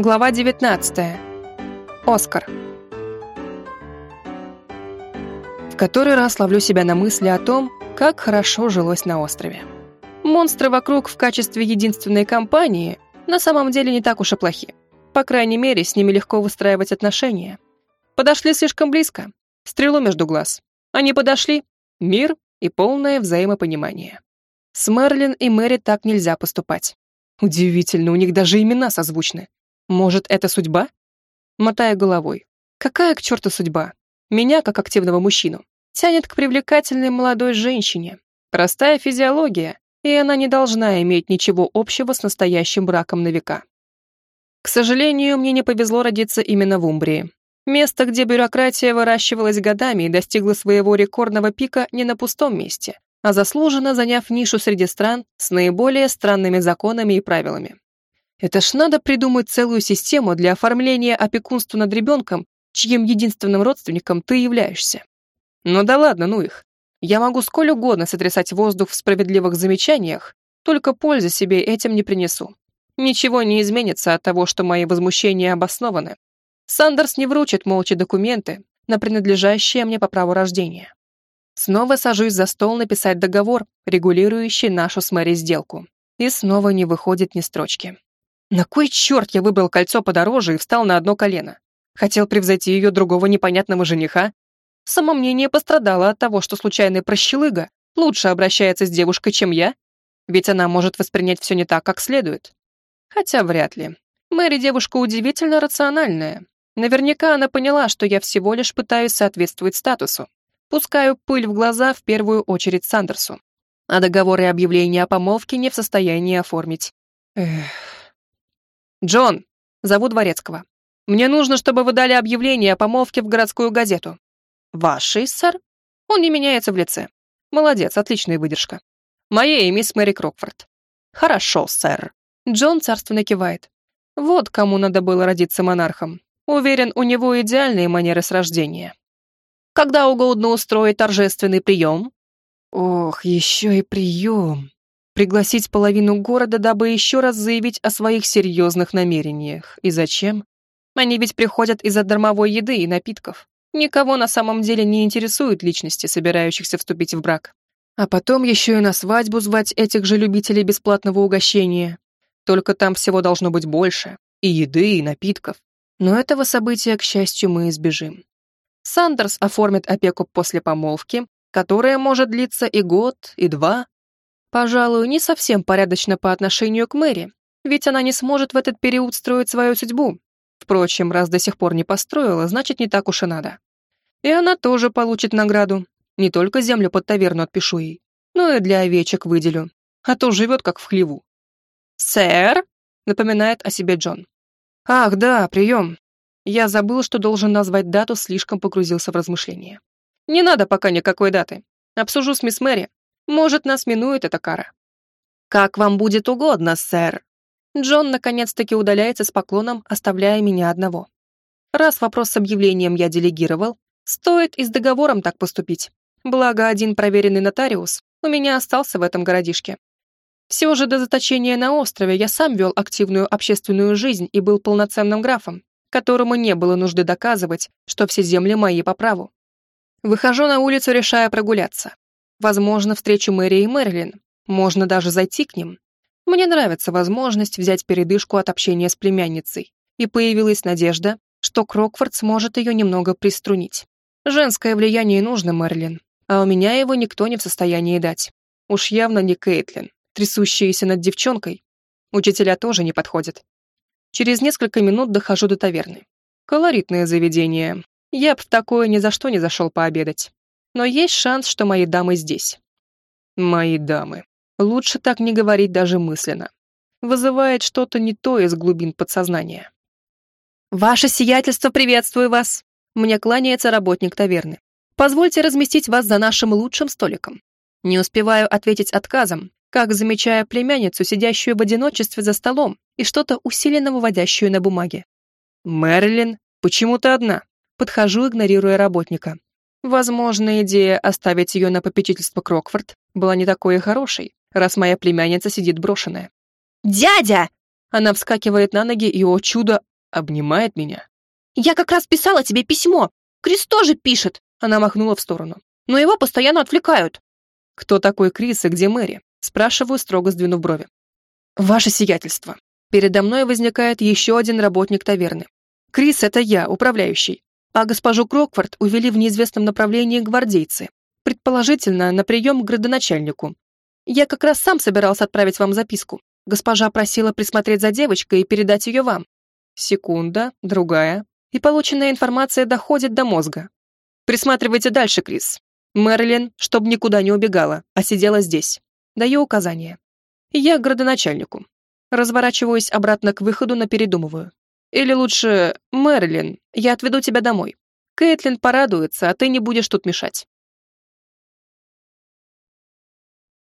Глава 19. Оскар. В который раз ловлю себя на мысли о том, как хорошо жилось на острове. Монстры вокруг в качестве единственной компании на самом деле не так уж и плохи. По крайней мере, с ними легко выстраивать отношения. Подошли слишком близко. Стрелу между глаз. Они подошли. Мир и полное взаимопонимание. С Мерлин и Мэри так нельзя поступать. Удивительно, у них даже имена созвучны. Может, это судьба? Мотая головой. Какая к черту судьба? Меня, как активного мужчину, тянет к привлекательной молодой женщине. Простая физиология, и она не должна иметь ничего общего с настоящим браком на века. К сожалению, мне не повезло родиться именно в Умбрии. Место, где бюрократия выращивалась годами и достигла своего рекордного пика не на пустом месте, а заслуженно заняв нишу среди стран с наиболее странными законами и правилами. Это ж надо придумать целую систему для оформления опекунства над ребенком, чьим единственным родственником ты являешься. Ну да ладно, ну их. Я могу сколь угодно сотрясать воздух в справедливых замечаниях, только пользы себе этим не принесу. Ничего не изменится от того, что мои возмущения обоснованы. Сандерс не вручит молча документы на принадлежащие мне по праву рождения. Снова сажусь за стол написать договор, регулирующий нашу с Мэри сделку. И снова не выходит ни строчки. На кой черт я выбрал кольцо подороже и встал на одно колено? Хотел превзойти ее другого непонятного жениха? Самомнение пострадало от того, что случайный прощелыга лучше обращается с девушкой, чем я? Ведь она может воспринять все не так, как следует. Хотя вряд ли. Мэри девушка удивительно рациональная. Наверняка она поняла, что я всего лишь пытаюсь соответствовать статусу. Пускаю пыль в глаза в первую очередь Сандерсу. А договоры и объявления о помолвке не в состоянии оформить. Эх... «Джон!» — зову Дворецкого. «Мне нужно, чтобы вы дали объявление о помолвке в городскую газету». «Вашей, сэр?» Он не меняется в лице. «Молодец, отличная выдержка». «Моей, мисс Мэри Крокфорд». «Хорошо, сэр». Джон царственно кивает. Вот кому надо было родиться монархом. Уверен, у него идеальные манеры с рождения. Когда угодно устроить торжественный прием? Ох, еще и прием пригласить половину города, дабы еще раз заявить о своих серьезных намерениях. И зачем? Они ведь приходят из-за дармовой еды и напитков. Никого на самом деле не интересуют личности, собирающихся вступить в брак. А потом еще и на свадьбу звать этих же любителей бесплатного угощения. Только там всего должно быть больше. И еды, и напитков. Но этого события, к счастью, мы избежим. Сандерс оформит опеку после помолвки, которая может длиться и год, и два, Пожалуй, не совсем порядочно по отношению к Мэри, ведь она не сможет в этот период строить свою судьбу. Впрочем, раз до сих пор не построила, значит, не так уж и надо. И она тоже получит награду. Не только землю под таверну отпишу ей, но и для овечек выделю, а то живет как в хлеву. «Сэр?» — напоминает о себе Джон. «Ах, да, прием. Я забыл, что должен назвать дату, слишком погрузился в размышления. Не надо пока никакой даты. Обсужу с мисс Мэри, может, нас минует эта кара. Как вам будет угодно, сэр. Джон наконец-таки удаляется с поклоном, оставляя меня одного. Раз вопрос с объявлением я делегировал, стоит и с договором так поступить. Благо, один проверенный нотариус у меня остался в этом городишке. Все же до заточения на острове я сам вел активную общественную жизнь и был полноценным графом, которому не было нужды доказывать, что все земли мои по праву. Выхожу на улицу, решая прогуляться. Возможно, встречу Мэри и Мэрилин. Можно даже зайти к ним. Мне нравится возможность взять передышку от общения с племянницей. И появилась надежда, что Крокфорд сможет ее немного приструнить. Женское влияние нужно, Мэрилин, а у меня его никто не в состоянии дать. Уж явно не Кейтлин, трясущаяся над девчонкой. Учителя тоже не подходят. Через несколько минут дохожу до таверны. Колоритное заведение. Я б в такое ни за что не зашел пообедать но есть шанс, что мои дамы здесь. Мои дамы. Лучше так не говорить даже мысленно. Вызывает что-то не то из глубин подсознания. «Ваше сиятельство, приветствую вас!» Мне кланяется работник таверны. «Позвольте разместить вас за нашим лучшим столиком». Не успеваю ответить отказом, как замечая племянницу, сидящую в одиночестве за столом и что-то усиленно выводящую на бумаге. «Мэрилин, почему ты одна?» Подхожу, игнорируя работника. Возможно, идея оставить ее на попечительство Крокфорд была не такой и хорошей, раз моя племянница сидит брошенная. «Дядя!» Она вскакивает на ноги и, о чудо, Обнимает меня. «Я как раз писала тебе письмо. Крис тоже пишет!» Она махнула в сторону. «Но его постоянно отвлекают». «Кто такой Крис и где Мэри?» Спрашиваю, строго сдвинув брови. «Ваше сиятельство». Передо мной возникает еще один работник таверны. Крис — это я, управляющий. А госпожу Крокфорд увели в неизвестном направлении гвардейцы. Предположительно, на прием к градоначальнику. Я как раз сам собирался отправить вам записку. Госпожа просила присмотреть за девочкой и передать ее вам. Секунда, другая, и полученная информация доходит до мозга. Присматривайте дальше, Крис. Мэрилин, чтобы никуда не убегала, а сидела здесь. Даю указание. Я к градоначальнику. Разворачиваюсь обратно к выходу, но передумываю. Или лучше, Мэрилин, я отведу тебя домой. Кэтлин порадуется, а ты не будешь тут мешать.